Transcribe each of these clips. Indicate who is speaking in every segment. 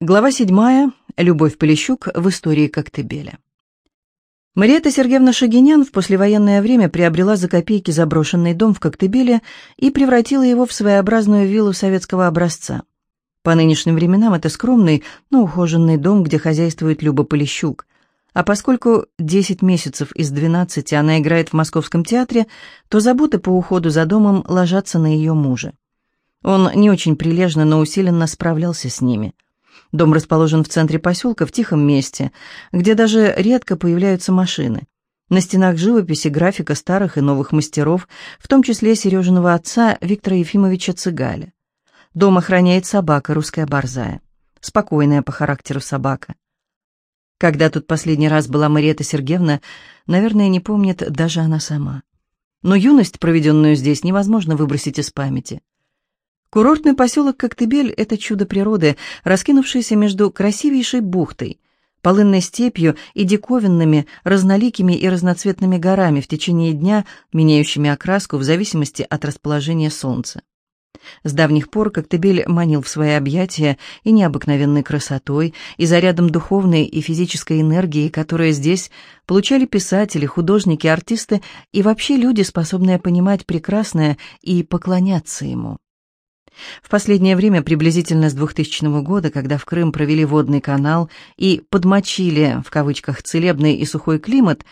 Speaker 1: Глава 7. Любовь Полищук в истории Коктебеля. Мариэта Сергеевна Шагинян в послевоенное время приобрела за копейки заброшенный дом в Коктебеле и превратила его в своеобразную виллу советского образца. По нынешним временам это скромный, но ухоженный дом, где хозяйствует Люба Полищук. А поскольку 10 месяцев из 12 она играет в Московском театре, то заботы по уходу за домом ложатся на ее мужа. Он не очень прилежно, но усиленно справлялся с ними – Дом расположен в центре поселка, в тихом месте, где даже редко появляются машины. На стенах живописи графика старых и новых мастеров, в том числе Сережиного отца Виктора Ефимовича Цыгаля. Дом охраняет собака, русская борзая. Спокойная по характеру собака. Когда тут последний раз была Мариэта Сергеевна, наверное, не помнит даже она сама. Но юность, проведенную здесь, невозможно выбросить из памяти. Курортный поселок Коктебель – это чудо природы, раскинувшееся между красивейшей бухтой, полынной степью и диковинными, разноликими и разноцветными горами в течение дня, меняющими окраску в зависимости от расположения солнца. С давних пор Коктебель манил в свои объятия и необыкновенной красотой, и зарядом духовной и физической энергии, которые здесь получали писатели, художники, артисты и вообще люди, способные понимать прекрасное и поклоняться ему. В последнее время, приблизительно с 2000 года, когда в Крым провели водный канал и «подмочили» в кавычках целебный и сухой климат,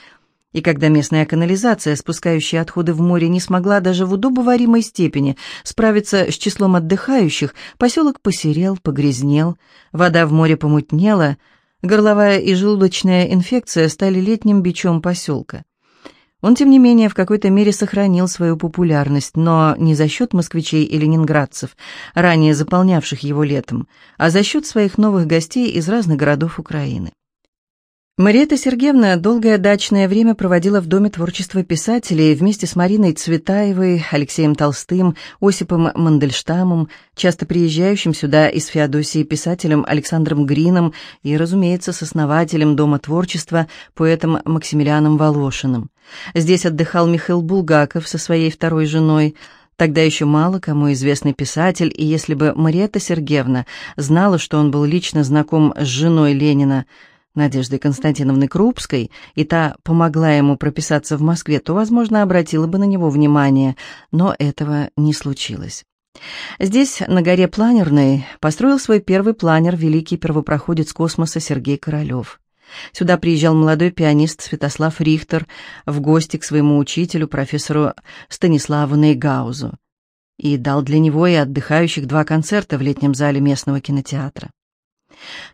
Speaker 1: и когда местная канализация, спускающая отходы в море, не смогла даже в удобоваримой степени справиться с числом отдыхающих, поселок посерел, погрязнел, вода в море помутнела, горловая и желудочная инфекция стали летним бичом поселка. Он, тем не менее, в какой-то мере сохранил свою популярность, но не за счет москвичей и ленинградцев, ранее заполнявших его летом, а за счет своих новых гостей из разных городов Украины. Мариэта Сергеевна долгое дачное время проводила в Доме творчества писателей вместе с Мариной Цветаевой, Алексеем Толстым, Осипом Мандельштамом, часто приезжающим сюда из Феодосии писателем Александром Грином и, разумеется, с основателем Дома творчества, поэтом Максимилианом Волошиным. Здесь отдыхал Михаил Булгаков со своей второй женой, Тогда еще мало кому известный писатель, и если бы Мариэта Сергеевна знала, что он был лично знаком с женой Ленина, Надеждой Константиновны Крупской, и та помогла ему прописаться в Москве, то, возможно, обратила бы на него внимание, но этого не случилось. Здесь, на горе Планерной, построил свой первый планер великий первопроходец космоса Сергей Королев. Сюда приезжал молодой пианист Святослав Рихтер в гости к своему учителю, профессору Станиславу Нейгаузу, и дал для него и отдыхающих два концерта в летнем зале местного кинотеатра.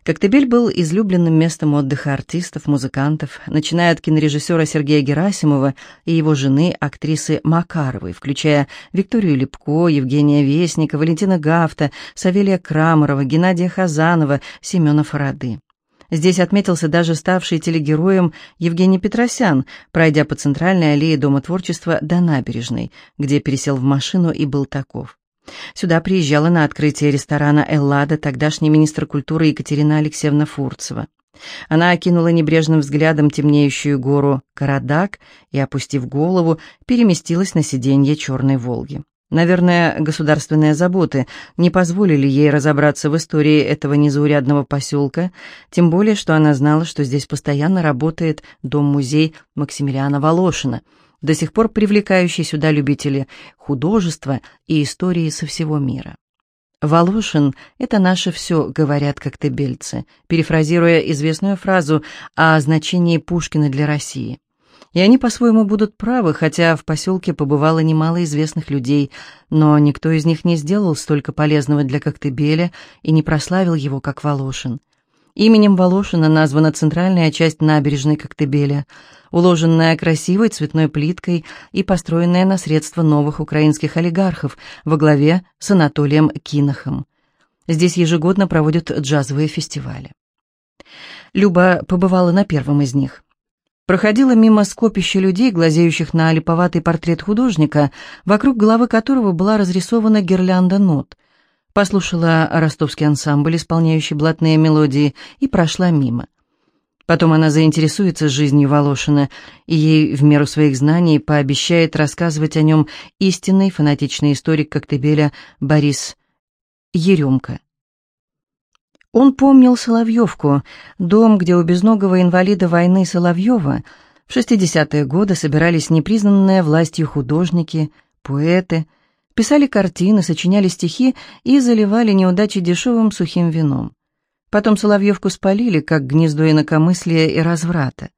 Speaker 1: Коктебель был излюбленным местом отдыха артистов, музыкантов, начиная от кинорежиссера Сергея Герасимова и его жены, актрисы Макаровой, включая Викторию Лепко, Евгения Вестника, Валентина Гафта, Савелия Крамарова, Геннадия Хазанова, Семена Фарады. Здесь отметился даже ставший телегероем Евгений Петросян, пройдя по центральной аллее Дома творчества до набережной, где пересел в машину и был таков. Сюда приезжала на открытие ресторана «Эллада» тогдашний министр культуры Екатерина Алексеевна Фурцева. Она окинула небрежным взглядом темнеющую гору Карадак и, опустив голову, переместилась на сиденье черной «Волги». Наверное, государственные заботы не позволили ей разобраться в истории этого незаурядного поселка, тем более, что она знала, что здесь постоянно работает дом-музей Максимилиана Волошина – до сих пор привлекающий сюда любителей художества и истории со всего мира. «Волошин — это наше все», — говорят коктебельцы, перефразируя известную фразу о значении Пушкина для России. И они по-своему будут правы, хотя в поселке побывало немало известных людей, но никто из них не сделал столько полезного для Коктебеля и не прославил его, как Волошин. Именем Волошина названа центральная часть набережной Коктебеля, уложенная красивой цветной плиткой и построенная на средства новых украинских олигархов во главе с Анатолием Кинохом. Здесь ежегодно проводят джазовые фестивали. Люба побывала на первом из них. Проходила мимо скопища людей, глазеющих на липоватый портрет художника, вокруг головы которого была разрисована гирлянда нот – послушала ростовский ансамбль, исполняющий блатные мелодии, и прошла мимо. Потом она заинтересуется жизнью Волошина, и ей в меру своих знаний пообещает рассказывать о нем истинный фанатичный историк Коктебеля Борис Еремко. Он помнил Соловьевку, дом, где у безногого инвалида войны Соловьева в 60-е годы собирались непризнанные властью художники, поэты, писали картины, сочиняли стихи и заливали неудачи дешевым сухим вином. Потом Соловьевку спалили, как гнездо инакомыслия и разврата.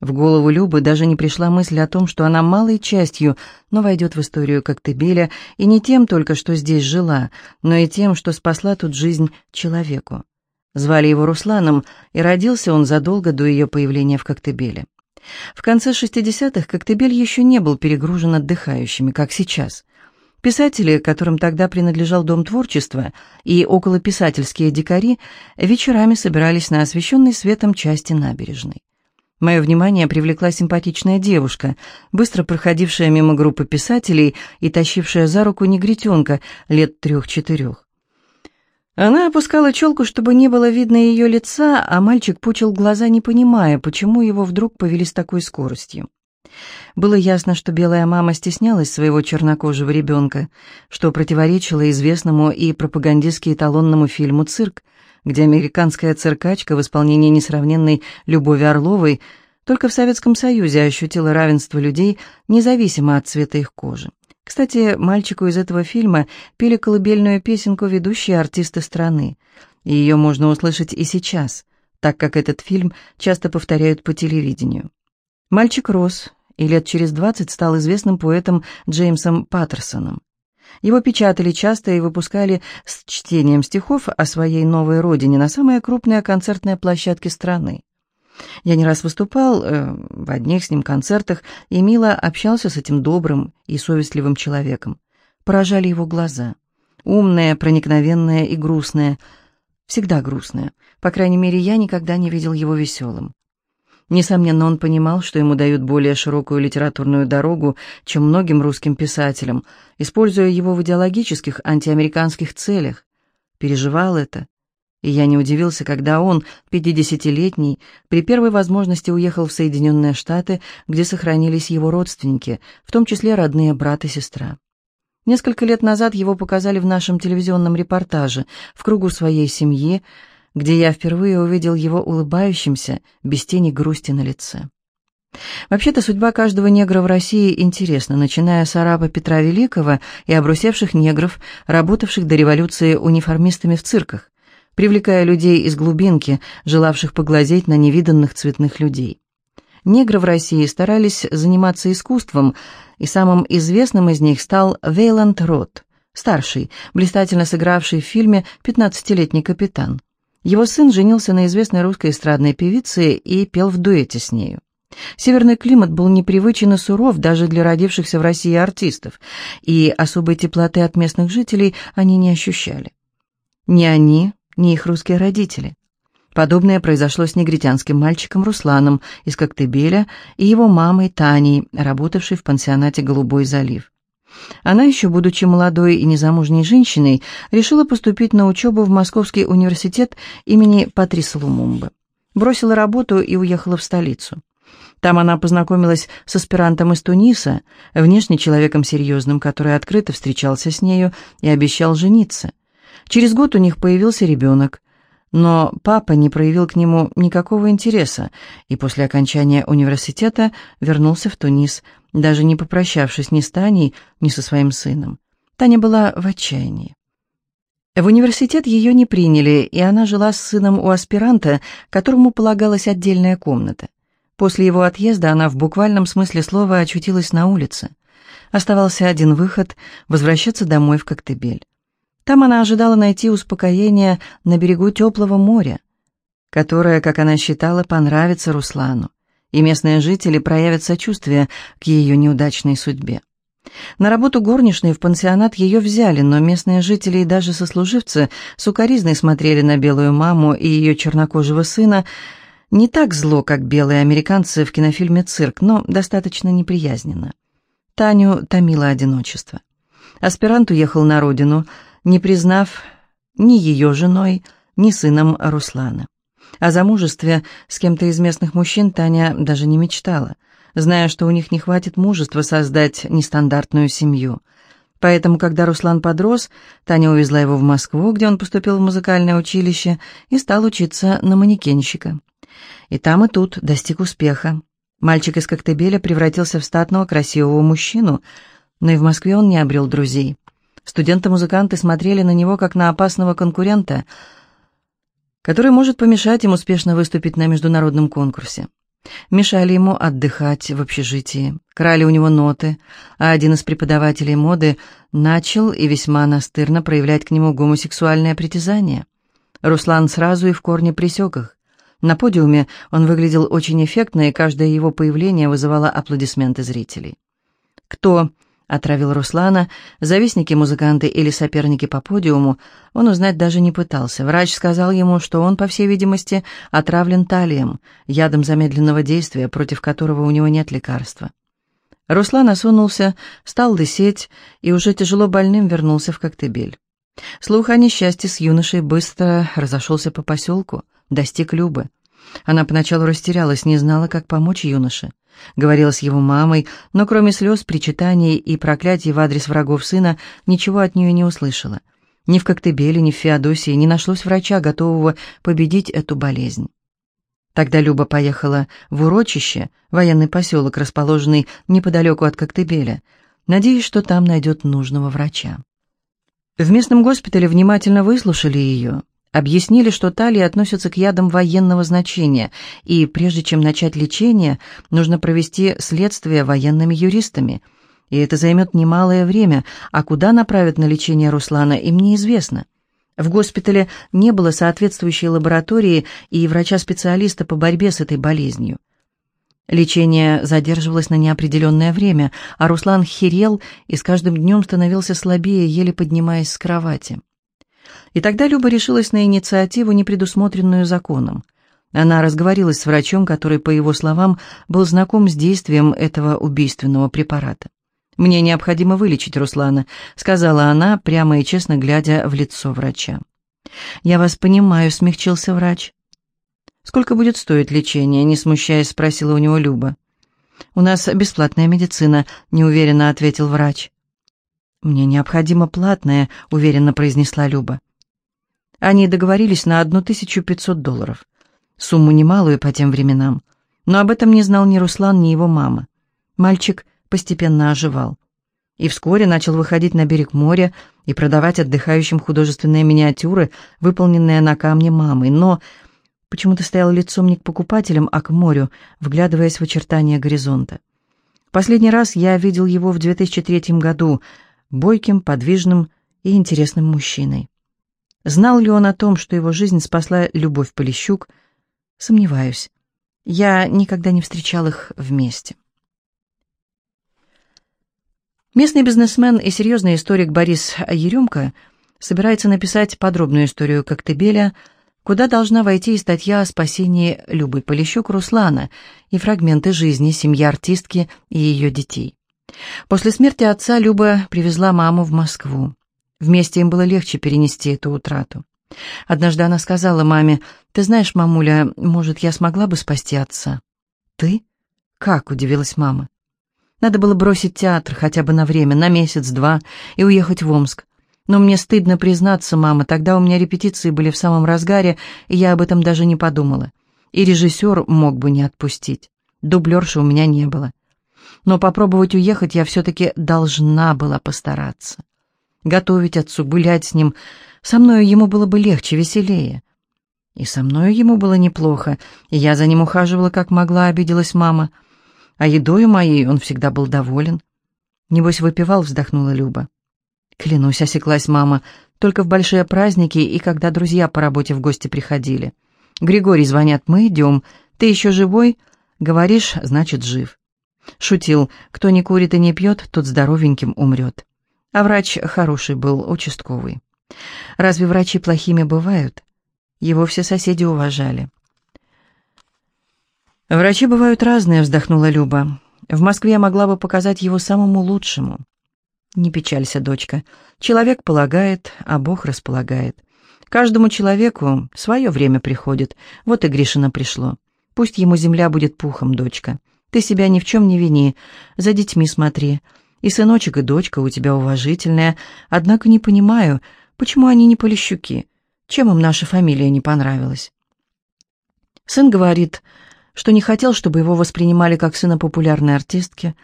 Speaker 1: В голову Любы даже не пришла мысль о том, что она малой частью, но войдет в историю Коктебеля, и не тем только, что здесь жила, но и тем, что спасла тут жизнь человеку. Звали его Русланом, и родился он задолго до ее появления в Коктебеле. В конце 60-х Коктебель еще не был перегружен отдыхающими, как сейчас. Писатели, которым тогда принадлежал Дом творчества, и околописательские дикари вечерами собирались на освещенной светом части набережной. Мое внимание привлекла симпатичная девушка, быстро проходившая мимо группы писателей и тащившая за руку негритенка лет трех-четырех. Она опускала челку, чтобы не было видно ее лица, а мальчик пучил глаза, не понимая, почему его вдруг повели с такой скоростью. Было ясно, что белая мама стеснялась своего чернокожего ребенка, что противоречило известному и пропагандистски эталонному фильму «Цирк», где американская циркачка в исполнении несравненной Любови Орловой только в Советском Союзе ощутила равенство людей, независимо от цвета их кожи. Кстати, мальчику из этого фильма пели колыбельную песенку ведущие артисты страны, и ее можно услышать и сейчас, так как этот фильм часто повторяют по телевидению. Мальчик рос и лет через двадцать стал известным поэтом Джеймсом Паттерсоном. Его печатали часто и выпускали с чтением стихов о своей новой родине на самой крупной концертной площадке страны. Я не раз выступал э, в одних с ним концертах и мило общался с этим добрым и совестливым человеком. Поражали его глаза. Умные, проникновенные и грустные. Всегда грустные. По крайней мере, я никогда не видел его веселым. Несомненно, он понимал, что ему дают более широкую литературную дорогу, чем многим русским писателям, используя его в идеологических антиамериканских целях. Переживал это. И я не удивился, когда он, пятидесятилетний, при первой возможности уехал в Соединенные Штаты, где сохранились его родственники, в том числе родные брат и сестра. Несколько лет назад его показали в нашем телевизионном репортаже в кругу своей семьи, где я впервые увидел его улыбающимся, без тени грусти на лице. Вообще-то судьба каждого негра в России интересна, начиная с араба Петра Великого и обрусевших негров, работавших до революции униформистами в цирках, привлекая людей из глубинки, желавших поглазеть на невиданных цветных людей. Негры в России старались заниматься искусством, и самым известным из них стал Вейланд Рот, старший, блистательно сыгравший в фильме «Пятнадцатилетний капитан». Его сын женился на известной русской эстрадной певице и пел в дуэте с нею. Северный климат был непривычен и суров даже для родившихся в России артистов, и особой теплоты от местных жителей они не ощущали. Ни они, ни их русские родители. Подобное произошло с негритянским мальчиком Русланом из Коктебеля и его мамой Таней, работавшей в пансионате «Голубой залив». Она, еще будучи молодой и незамужней женщиной, решила поступить на учебу в Московский университет имени Патриса Лумумбы. Бросила работу и уехала в столицу. Там она познакомилась с аспирантом из Туниса, внешне человеком серьезным, который открыто встречался с нею и обещал жениться. Через год у них появился ребенок, но папа не проявил к нему никакого интереса и после окончания университета вернулся в Тунис, даже не попрощавшись ни с Таней, ни со своим сыном. Таня была в отчаянии. В университет ее не приняли, и она жила с сыном у аспиранта, которому полагалась отдельная комната. После его отъезда она в буквальном смысле слова очутилась на улице. Оставался один выход — возвращаться домой в Коктебель. Там она ожидала найти успокоение на берегу теплого моря, которое, как она считала, понравится Руслану и местные жители проявят сочувствие к ее неудачной судьбе. На работу горничной в пансионат ее взяли, но местные жители и даже сослуживцы сукоризной смотрели на белую маму и ее чернокожего сына, не так зло, как белые американцы в кинофильме «Цирк», но достаточно неприязненно. Таню томило одиночество. Аспирант уехал на родину, не признав ни ее женой, ни сыном Руслана. О замужестве с кем-то из местных мужчин Таня даже не мечтала, зная, что у них не хватит мужества создать нестандартную семью. Поэтому, когда Руслан подрос, Таня увезла его в Москву, где он поступил в музыкальное училище и стал учиться на манекенщика. И там, и тут достиг успеха. Мальчик из Коктебеля превратился в статного красивого мужчину, но и в Москве он не обрел друзей. Студенты-музыканты смотрели на него как на опасного конкурента, который может помешать им успешно выступить на международном конкурсе. Мешали ему отдыхать в общежитии, крали у него ноты, а один из преподавателей моды начал и весьма настырно проявлять к нему гомосексуальное притязание. Руслан сразу и в корне пресек их. На подиуме он выглядел очень эффектно, и каждое его появление вызывало аплодисменты зрителей. Кто отравил Руслана, завистники, музыканты или соперники по подиуму, он узнать даже не пытался. Врач сказал ему, что он, по всей видимости, отравлен талием, ядом замедленного действия, против которого у него нет лекарства. Руслан осунулся, стал лысеть и уже тяжело больным вернулся в Коктебель. Слух о несчастье с юношей быстро разошелся по поселку, достиг Любы. Она поначалу растерялась, не знала, как помочь юноше. Говорила с его мамой, но кроме слез, причитаний и проклятий в адрес врагов сына, ничего от нее не услышала. Ни в Коктебеле, ни в Феодосии не нашлось врача, готового победить эту болезнь. Тогда Люба поехала в урочище, военный поселок, расположенный неподалеку от Коктебеля, надеясь, что там найдет нужного врача. В местном госпитале внимательно выслушали ее, объяснили, что талии относятся к ядам военного значения, и прежде чем начать лечение, нужно провести следствие военными юристами. И это займет немалое время, а куда направят на лечение Руслана, им неизвестно. В госпитале не было соответствующей лаборатории и врача-специалиста по борьбе с этой болезнью. Лечение задерживалось на неопределенное время, а Руслан херел и с каждым днем становился слабее, еле поднимаясь с кровати. И тогда Люба решилась на инициативу, не предусмотренную законом. Она разговорилась с врачом, который, по его словам, был знаком с действием этого убийственного препарата. «Мне необходимо вылечить Руслана», — сказала она, прямо и честно глядя в лицо врача. «Я вас понимаю», — смягчился врач. «Сколько будет стоить лечение?» — не смущаясь, спросила у него Люба. «У нас бесплатная медицина», — неуверенно ответил врач. «Мне необходимо платное», — уверенно произнесла Люба. Они договорились на 1500 долларов. Сумму немалую по тем временам. Но об этом не знал ни Руслан, ни его мама. Мальчик постепенно оживал. И вскоре начал выходить на берег моря и продавать отдыхающим художественные миниатюры, выполненные на камне мамой. Но почему-то стоял лицом не к покупателям, а к морю, вглядываясь в очертания горизонта. Последний раз я видел его в 2003 году, бойким, подвижным и интересным мужчиной. Знал ли он о том, что его жизнь спасла Любовь Полищук? Сомневаюсь. Я никогда не встречал их вместе. Местный бизнесмен и серьезный историк Борис Еремко собирается написать подробную историю Коктебеля, куда должна войти и статья о спасении Любы Полищук Руслана и фрагменты жизни семьи артистки и ее детей. После смерти отца Люба привезла маму в Москву. Вместе им было легче перенести эту утрату. Однажды она сказала маме, «Ты знаешь, мамуля, может, я смогла бы спасти отца?» «Ты? Как?» — удивилась мама. «Надо было бросить театр хотя бы на время, на месяц-два, и уехать в Омск. Но мне стыдно признаться, мама, тогда у меня репетиции были в самом разгаре, и я об этом даже не подумала. И режиссер мог бы не отпустить. Дублерши у меня не было. Но попробовать уехать я все-таки должна была постараться готовить отцу, гулять с ним. Со мною ему было бы легче, веселее. И со мною ему было неплохо, и я за ним ухаживала, как могла, обиделась мама. А едою моей он всегда был доволен. Небось, выпивал, вздохнула Люба. Клянусь, осеклась мама, только в большие праздники и когда друзья по работе в гости приходили. Григорий звонят, мы идем. Ты еще живой? Говоришь, значит, жив. Шутил, кто не курит и не пьет, тот здоровеньким умрет. А врач хороший был, участковый. Разве врачи плохими бывают? Его все соседи уважали. «Врачи бывают разные», — вздохнула Люба. «В Москве я могла бы показать его самому лучшему». «Не печалься, дочка. Человек полагает, а Бог располагает. Каждому человеку свое время приходит. Вот и Гришина пришло. Пусть ему земля будет пухом, дочка. Ты себя ни в чем не вини. За детьми смотри. И сыночек, и дочка у тебя уважительная, однако не понимаю, почему они не полищуки, чем им наша фамилия не понравилась. Сын говорит, что не хотел, чтобы его воспринимали как сына популярной артистки.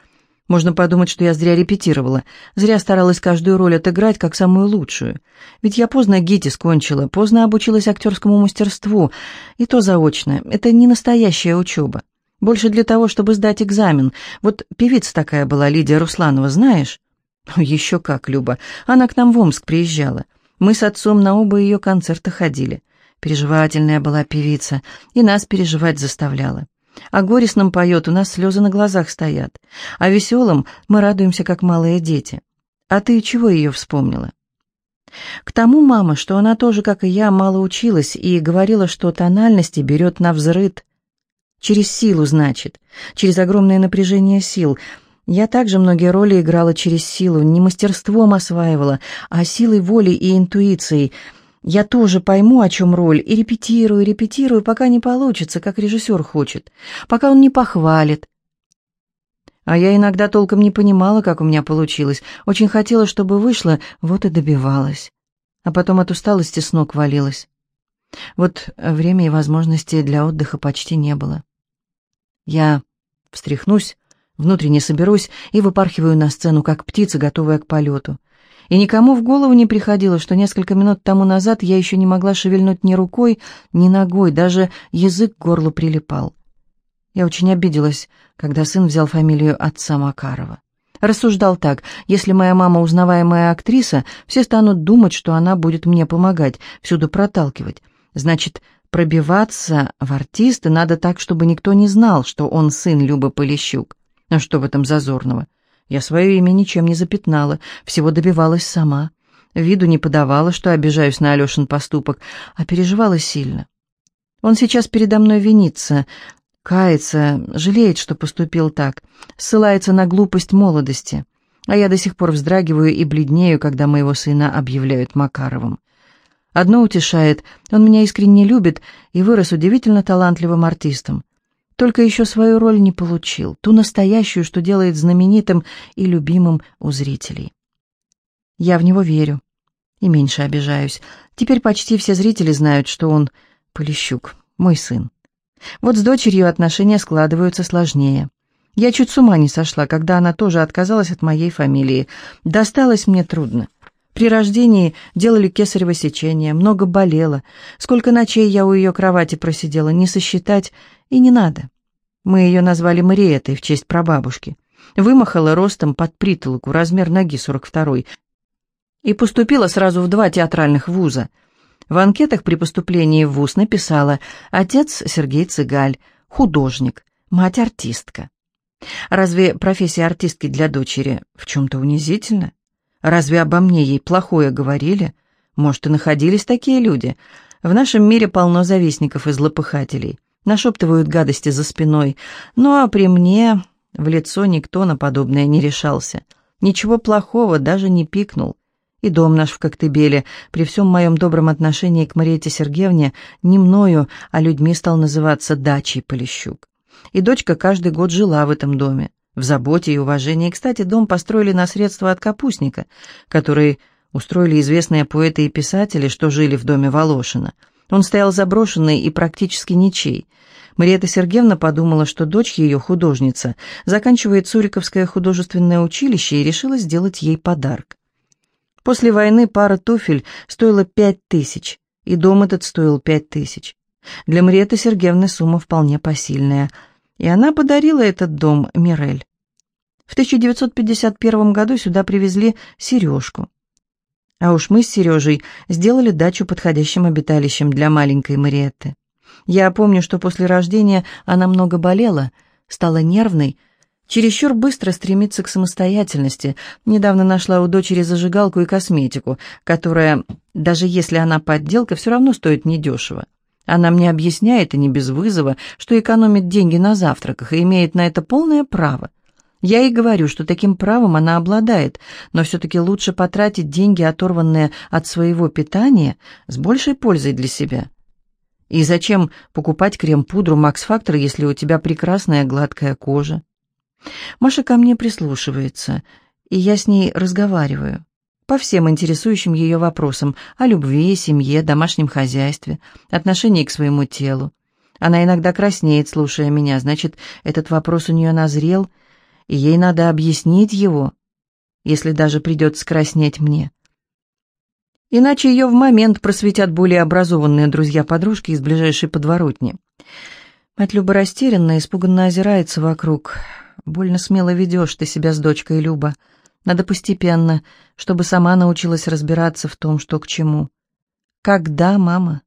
Speaker 1: Можно подумать, что я зря репетировала, зря старалась каждую роль отыграть как самую лучшую. Ведь я поздно ГИТИС кончила, поздно обучилась актерскому мастерству, и то заочно. Это не настоящая учеба. Больше для того, чтобы сдать экзамен. Вот певица такая была, Лидия Русланова, знаешь? Еще как, Люба. Она к нам в Омск приезжала. Мы с отцом на оба ее концерта ходили. Переживательная была певица, и нас переживать заставляла. О горестном поет, у нас слезы на глазах стоят. О веселом мы радуемся, как малые дети. А ты чего ее вспомнила? К тому, мама, что она тоже, как и я, мало училась и говорила, что тональности берет на взрыд. Через силу, значит, через огромное напряжение сил. Я также многие роли играла через силу, не мастерством осваивала, а силой воли и интуицией. Я тоже пойму, о чем роль, и репетирую, репетирую, пока не получится, как режиссер хочет, пока он не похвалит. А я иногда толком не понимала, как у меня получилось. Очень хотела, чтобы вышло, вот и добивалась. А потом от усталости с ног валилась. Вот времени и возможности для отдыха почти не было. Я встряхнусь, внутренне соберусь и выпархиваю на сцену, как птица, готовая к полету. И никому в голову не приходило, что несколько минут тому назад я еще не могла шевельнуть ни рукой, ни ногой, даже язык к горлу прилипал. Я очень обиделась, когда сын взял фамилию отца Макарова. Рассуждал так, если моя мама узнаваемая актриса, все станут думать, что она будет мне помогать, всюду проталкивать. Значит, Пробиваться в артисты надо так, чтобы никто не знал, что он сын Любы Полищук. А что в этом зазорного? Я свое имя ничем не запятнала, всего добивалась сама. Виду не подавала, что обижаюсь на Алешин поступок, а переживала сильно. Он сейчас передо мной винится, кается, жалеет, что поступил так, ссылается на глупость молодости. А я до сих пор вздрагиваю и бледнею, когда моего сына объявляют Макаровым. Одно утешает, он меня искренне любит и вырос удивительно талантливым артистом. Только еще свою роль не получил, ту настоящую, что делает знаменитым и любимым у зрителей. Я в него верю и меньше обижаюсь. Теперь почти все зрители знают, что он Полищук, мой сын. Вот с дочерью отношения складываются сложнее. Я чуть с ума не сошла, когда она тоже отказалась от моей фамилии. Досталось мне трудно. При рождении делали кесарево сечение, много болело. Сколько ночей я у ее кровати просидела, не сосчитать и не надо. Мы ее назвали Мариэтой в честь прабабушки. Вымахала ростом под притолоку, размер ноги 42 и поступила сразу в два театральных вуза. В анкетах при поступлении в вуз написала «Отец Сергей Цыгаль, художник, мать артистка». Разве профессия артистки для дочери в чем-то унизительна? Разве обо мне ей плохое говорили? Может, и находились такие люди. В нашем мире полно завистников и злопыхателей. Нашептывают гадости за спиной. Ну а при мне в лицо никто на подобное не решался. Ничего плохого даже не пикнул. И дом наш в Коктебеле, при всем моем добром отношении к Мариете Сергеевне, не мною, а людьми стал называться дачей Полищук. И дочка каждый год жила в этом доме в заботе и уважении. Кстати, дом построили на средства от капустника, который устроили известные поэты и писатели, что жили в доме Волошина. Он стоял заброшенный и практически ничей. Мариэта Сергеевна подумала, что дочь ее, художница, заканчивает Цуриковское художественное училище и решила сделать ей подарок. После войны пара туфель стоила пять тысяч, и дом этот стоил пять тысяч. Для Мариэты Сергеевны сумма вполне посильная, и она подарила этот дом Мирель. В 1951 году сюда привезли сережку. А уж мы с Сережей сделали дачу подходящим обиталищем для маленькой Мариетты. Я помню, что после рождения она много болела, стала нервной, чересчур быстро стремится к самостоятельности. Недавно нашла у дочери зажигалку и косметику, которая, даже если она подделка, все равно стоит недешево. Она мне объясняет, и не без вызова, что экономит деньги на завтраках и имеет на это полное право. Я ей говорю, что таким правом она обладает, но все-таки лучше потратить деньги, оторванные от своего питания, с большей пользой для себя. И зачем покупать крем-пудру Макс Фактор, если у тебя прекрасная гладкая кожа? Маша ко мне прислушивается, и я с ней разговариваю по всем интересующим ее вопросам о любви, семье, домашнем хозяйстве, отношении к своему телу. Она иногда краснеет, слушая меня, значит, этот вопрос у нее назрел, и ей надо объяснить его, если даже придется краснеть мне. Иначе ее в момент просветят более образованные друзья-подружки из ближайшей подворотни. Мать Люба растерянно, испуганно озирается вокруг. «Больно смело ведешь ты себя с дочкой, Люба. Надо постепенно, чтобы сама научилась разбираться в том, что к чему». «Когда, мама?»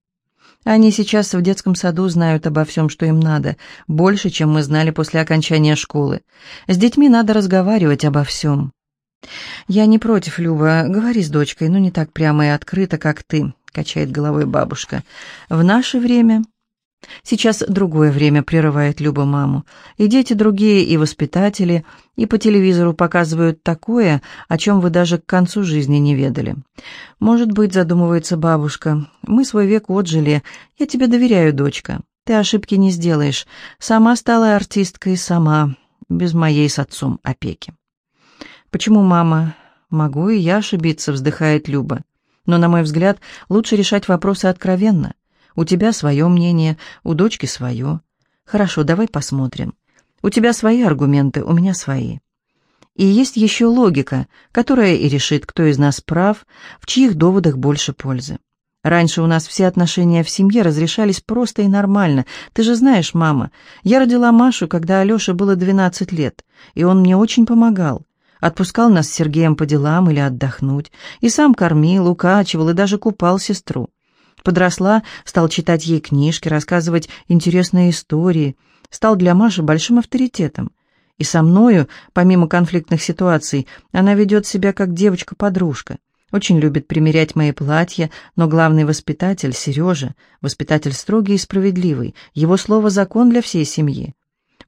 Speaker 1: Они сейчас в детском саду знают обо всем, что им надо, больше, чем мы знали после окончания школы. С детьми надо разговаривать обо всем. «Я не против, Люба. Говори с дочкой, но не так прямо и открыто, как ты», — качает головой бабушка. «В наше время...» «Сейчас другое время», — прерывает Люба маму. «И дети другие, и воспитатели, и по телевизору показывают такое, о чем вы даже к концу жизни не ведали». «Может быть», — задумывается бабушка, — «мы свой век отжили. Я тебе доверяю, дочка. Ты ошибки не сделаешь. Сама стала артисткой, сама, без моей с отцом опеки». «Почему, мама?» «Могу и я ошибиться», — вздыхает Люба. «Но, на мой взгляд, лучше решать вопросы откровенно. У тебя свое мнение, у дочки свое. Хорошо, давай посмотрим. У тебя свои аргументы, у меня свои. И есть еще логика, которая и решит, кто из нас прав, в чьих доводах больше пользы. Раньше у нас все отношения в семье разрешались просто и нормально. Ты же знаешь, мама, я родила Машу, когда Алёше было 12 лет, и он мне очень помогал. Отпускал нас с Сергеем по делам или отдохнуть. И сам кормил, укачивал и даже купал сестру. Подросла, стал читать ей книжки, рассказывать интересные истории. Стал для Маши большим авторитетом. И со мною, помимо конфликтных ситуаций, она ведет себя как девочка-подружка. Очень любит примерять мои платья, но главный воспитатель, Сережа, воспитатель строгий и справедливый, его слово закон для всей семьи.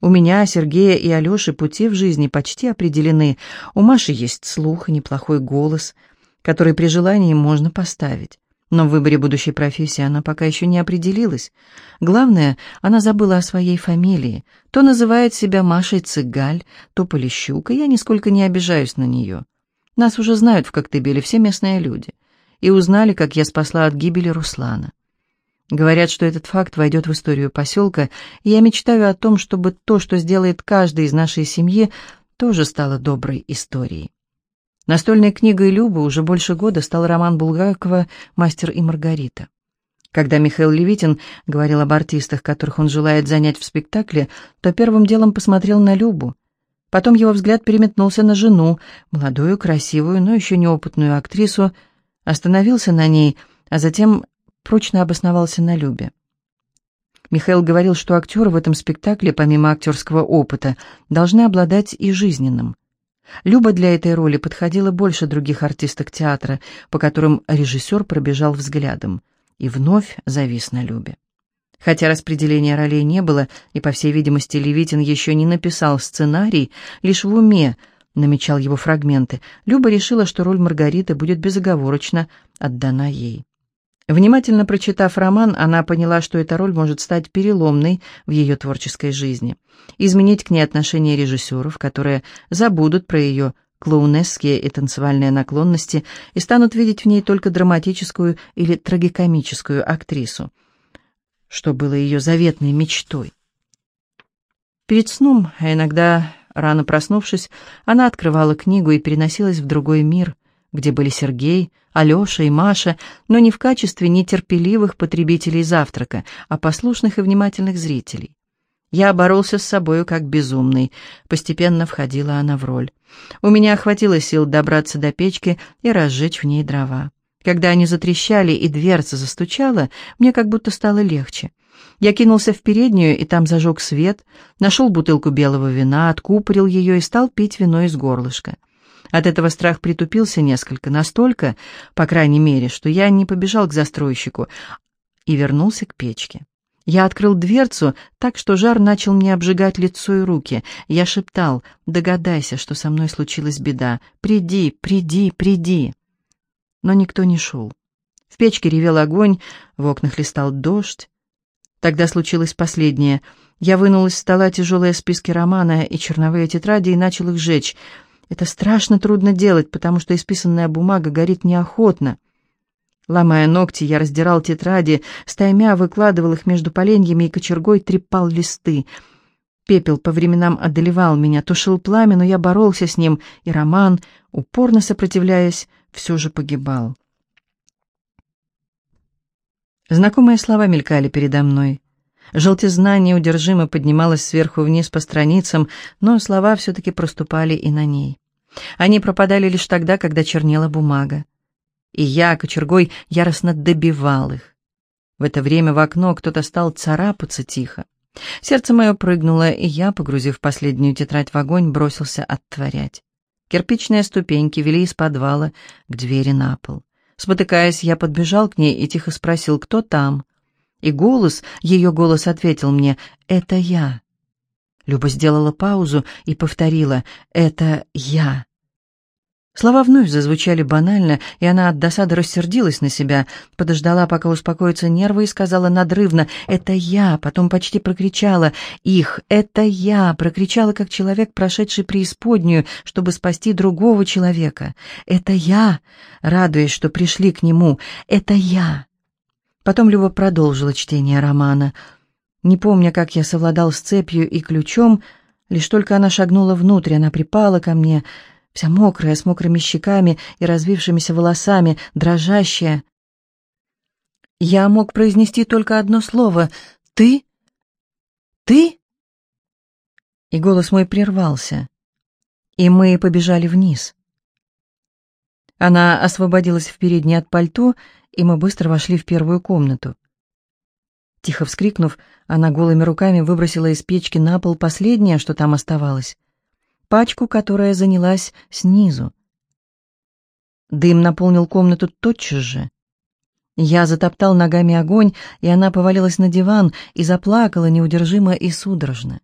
Speaker 1: У меня, Сергея и Алёши пути в жизни почти определены. У Маши есть слух и неплохой голос, который при желании можно поставить. Но в выборе будущей профессии она пока еще не определилась. Главное, она забыла о своей фамилии. То называет себя Машей Цыгаль, то Полищук, и я нисколько не обижаюсь на нее. Нас уже знают в Коктебеле все местные люди. И узнали, как я спасла от гибели Руслана. Говорят, что этот факт войдет в историю поселка, и я мечтаю о том, чтобы то, что сделает каждый из нашей семьи, тоже стало доброй историей. Настольной книгой Любы уже больше года стал роман Булгакова «Мастер и Маргарита». Когда Михаил Левитин говорил об артистах, которых он желает занять в спектакле, то первым делом посмотрел на Любу. Потом его взгляд переметнулся на жену, молодую, красивую, но еще неопытную актрису, остановился на ней, а затем прочно обосновался на Любе. Михаил говорил, что актеры в этом спектакле, помимо актерского опыта, должны обладать и жизненным. Люба для этой роли подходила больше других артисток театра, по которым режиссер пробежал взглядом, и вновь завис на Любе. Хотя распределения ролей не было, и, по всей видимости, Левитин еще не написал сценарий, лишь в уме намечал его фрагменты, Люба решила, что роль Маргариты будет безоговорочно отдана ей. Внимательно прочитав роман, она поняла, что эта роль может стать переломной в ее творческой жизни, изменить к ней отношение режиссеров, которые забудут про ее клоунесские и танцевальные наклонности и станут видеть в ней только драматическую или трагикомическую актрису, что было ее заветной мечтой. Перед сном, а иногда рано проснувшись, она открывала книгу и переносилась в другой мир, где были Сергей, Алеша и Маша, но не в качестве нетерпеливых потребителей завтрака, а послушных и внимательных зрителей. Я боролся с собою как безумный. Постепенно входила она в роль. У меня хватило сил добраться до печки и разжечь в ней дрова. Когда они затрещали и дверца застучала, мне как будто стало легче. Я кинулся в переднюю и там зажег свет, нашел бутылку белого вина, откупорил ее и стал пить вино из горлышка. От этого страх притупился несколько, настолько, по крайней мере, что я не побежал к застройщику и вернулся к печке. Я открыл дверцу так, что жар начал мне обжигать лицо и руки. Я шептал «Догадайся, что со мной случилась беда. Приди, приди, приди». Но никто не шел. В печке ревел огонь, в окнах листал дождь. Тогда случилось последнее. Я вынул из стола тяжелые списки романа и черновые тетради и начал их жечь. Это страшно трудно делать, потому что исписанная бумага горит неохотно. Ломая ногти, я раздирал тетради, стаймя выкладывал их между поленьями и кочергой трепал листы. Пепел по временам одолевал меня, тушил пламя, но я боролся с ним, и роман, упорно сопротивляясь, все же погибал. Знакомые слова мелькали передо мной. Желтизна неудержимо поднималась сверху вниз по страницам, но слова все-таки проступали и на ней. Они пропадали лишь тогда, когда чернела бумага. И я, кочергой, яростно добивал их. В это время в окно кто-то стал царапаться тихо. Сердце мое прыгнуло, и я, погрузив последнюю тетрадь в огонь, бросился оттворять. Кирпичные ступеньки вели из подвала к двери на пол. Спотыкаясь, я подбежал к ней и тихо спросил, кто там. И голос, ее голос ответил мне, «Это я». Люба сделала паузу и повторила, «Это я». Слова вновь зазвучали банально, и она от досады рассердилась на себя, подождала, пока успокоятся нервы, и сказала надрывно «Это я!», потом почти прокричала «Их! Это я!», прокричала, как человек, прошедший преисподнюю, чтобы спасти другого человека. «Это я!», радуясь, что пришли к нему. «Это я!». Потом Люба продолжила чтение романа. Не помня, как я совладал с цепью и ключом, лишь только она шагнула внутрь, она припала ко мне — вся мокрая, с мокрыми щеками и развившимися волосами, дрожащая. Я мог произнести только одно слово «Ты? Ты?» И голос мой прервался, и мы побежали вниз. Она освободилась в передней от пальто, и мы быстро вошли в первую комнату. Тихо вскрикнув, она голыми руками выбросила из печки на пол последнее, что там оставалось пачку, которая занялась снизу. Дым наполнил комнату тотчас же. Я затоптал ногами огонь, и она повалилась на диван и заплакала неудержимо и судорожно.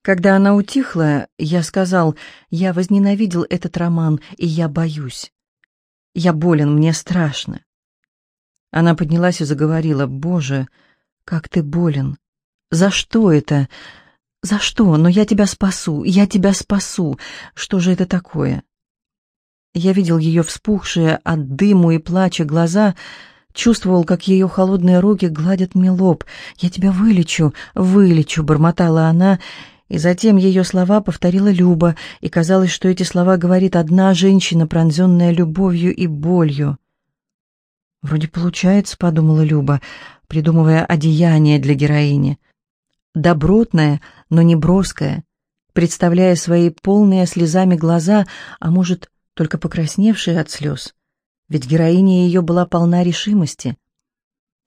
Speaker 1: Когда она утихла, я сказал, я возненавидел этот роман, и я боюсь. Я болен, мне страшно. Она поднялась и заговорила, «Боже, как ты болен! За что это? «За что? Но я тебя спасу, я тебя спасу. Что же это такое?» Я видел ее вспухшие от дыму и плача глаза, чувствовал, как ее холодные руки гладят мне лоб. «Я тебя вылечу, вылечу», — бормотала она, и затем ее слова повторила Люба, и казалось, что эти слова говорит одна женщина, пронзенная любовью и болью. «Вроде получается», — подумала Люба, придумывая одеяние для героини добротная, но не броская, представляя свои полные слезами глаза, а может, только покрасневшие от слез. Ведь героиня ее была полна решимости.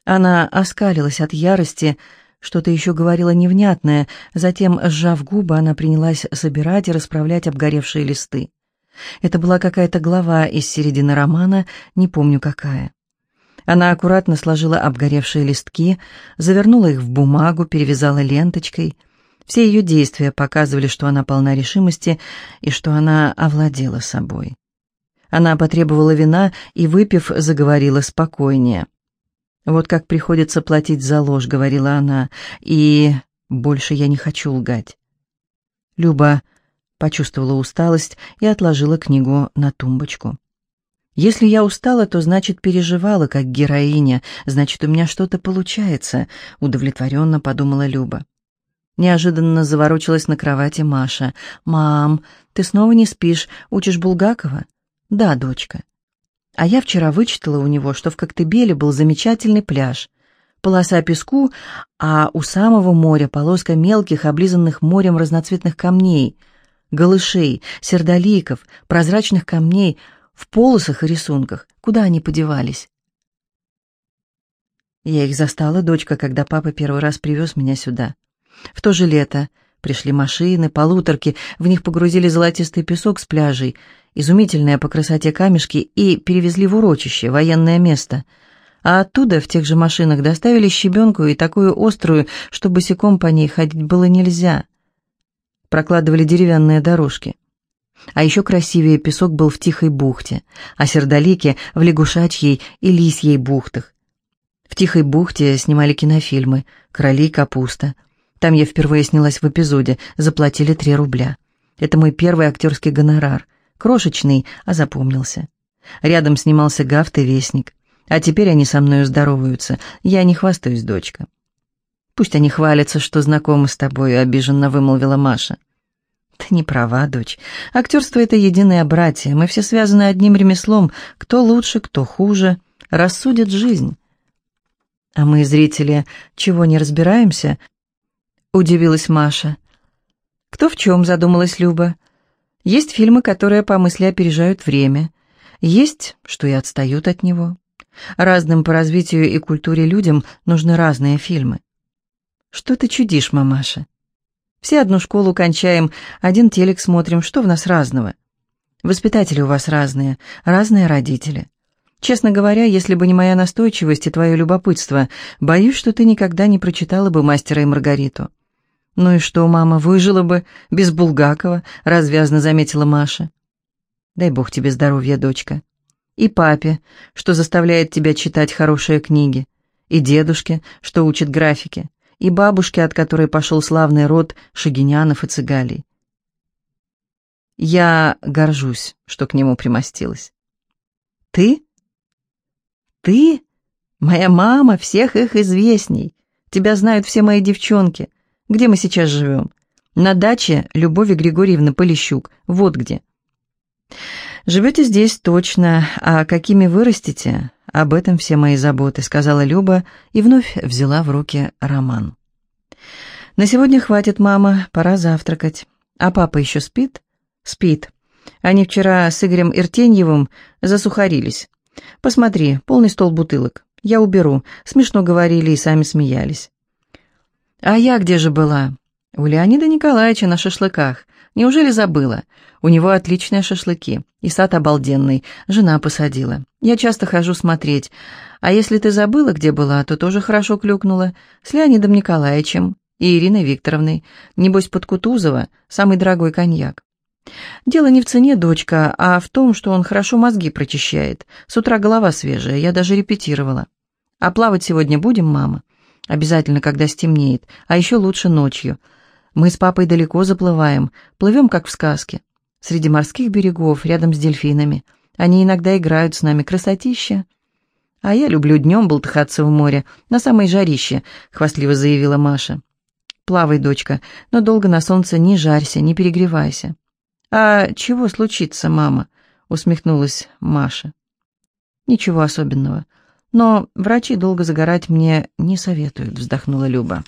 Speaker 1: Она оскалилась от ярости, что-то еще говорила невнятное, затем, сжав губы, она принялась собирать и расправлять обгоревшие листы. Это была какая-то глава из середины романа, не помню какая. Она аккуратно сложила обгоревшие листки, завернула их в бумагу, перевязала ленточкой. Все ее действия показывали, что она полна решимости и что она овладела собой. Она потребовала вина и, выпив, заговорила спокойнее. «Вот как приходится платить за ложь», — говорила она, — «и больше я не хочу лгать». Люба почувствовала усталость и отложила книгу на тумбочку. Если я устала, то значит переживала, как героиня, значит у меня что-то получается, удовлетворенно подумала Люба. Неожиданно заворочилась на кровати Маша. «Мам, ты снова не спишь, учишь Булгакова?» «Да, дочка». А я вчера вычитала у него, что в Коктебеле был замечательный пляж. Полоса песку, а у самого моря полоска мелких, облизанных морем разноцветных камней, голышей, сердоликов, прозрачных камней — в полосах и рисунках. Куда они подевались? Я их застала, дочка, когда папа первый раз привез меня сюда. В то же лето пришли машины, полуторки, в них погрузили золотистый песок с пляжей, изумительные по красоте камешки и перевезли в урочище, военное место. А оттуда в тех же машинах доставили щебенку и такую острую, что босиком по ней ходить было нельзя. Прокладывали деревянные дорожки. А еще красивее песок был в Тихой бухте, а сердолики в Лягушачьей и Лисьей бухтах. В Тихой бухте снимали кинофильмы «Короли и капуста». Там я впервые снялась в эпизоде, заплатили три рубля. Это мой первый актерский гонорар. Крошечный, а запомнился. Рядом снимался Гафт и Вестник. А теперь они со мною здороваются. Я не хвастаюсь, дочка. Пусть они хвалятся, что знакомы с тобой, обиженно вымолвила Маша. Ты не права, дочь. Актерство — это единое братье. Мы все связаны одним ремеслом. Кто лучше, кто хуже. Рассудит жизнь. А мы, зрители, чего не разбираемся? Удивилась Маша. Кто в чем, задумалась Люба. Есть фильмы, которые по мысли опережают время. Есть, что и отстают от него. Разным по развитию и культуре людям нужны разные фильмы. Что ты чудишь, мамаша? Все одну школу кончаем, один телек смотрим, что в нас разного? Воспитатели у вас разные, разные родители. Честно говоря, если бы не моя настойчивость и твое любопытство, боюсь, что ты никогда не прочитала бы «Мастера и Маргариту». «Ну и что, мама, выжила бы без Булгакова?» — развязно заметила Маша. «Дай бог тебе здоровья, дочка. И папе, что заставляет тебя читать хорошие книги. И дедушке, что учит графике. И бабушке, от которой пошел славный род Шагинянов и Цыгалей. Я горжусь, что к нему примостилась. Ты? Ты? Моя мама всех их известней. Тебя знают все мои девчонки. Где мы сейчас живем? На даче Любови Григорьевны Полищук. Вот где. Живете здесь точно, а какими вырастете, об этом все мои заботы, сказала Люба и вновь взяла в руки роман. На сегодня хватит, мама, пора завтракать. А папа еще спит? Спит. Они вчера с Игорем Иртеньевым засухарились. Посмотри, полный стол бутылок. Я уберу. Смешно говорили и сами смеялись. «А я где же была?» «У Леонида Николаевича на шашлыках. Неужели забыла? У него отличные шашлыки. И сад обалденный. Жена посадила. Я часто хожу смотреть. А если ты забыла, где была, то тоже хорошо клюкнула. С Леонидом Николаевичем и Ириной Викторовной. Небось, под Кутузова. Самый дорогой коньяк. Дело не в цене, дочка, а в том, что он хорошо мозги прочищает. С утра голова свежая, я даже репетировала. А плавать сегодня будем, мама? Обязательно, когда стемнеет, а еще лучше ночью. Мы с папой далеко заплываем, плывем, как в сказке. Среди морских берегов, рядом с дельфинами. Они иногда играют с нами, красотища. А я люблю днем болтыхаться в море, на самой жарище, хвастливо заявила Маша. Плавай, дочка, но долго на солнце не жарься, не перегревайся. А чего случится, мама? усмехнулась Маша. Ничего особенного. Но врачи долго загорать мне не советуют, вздохнула Люба.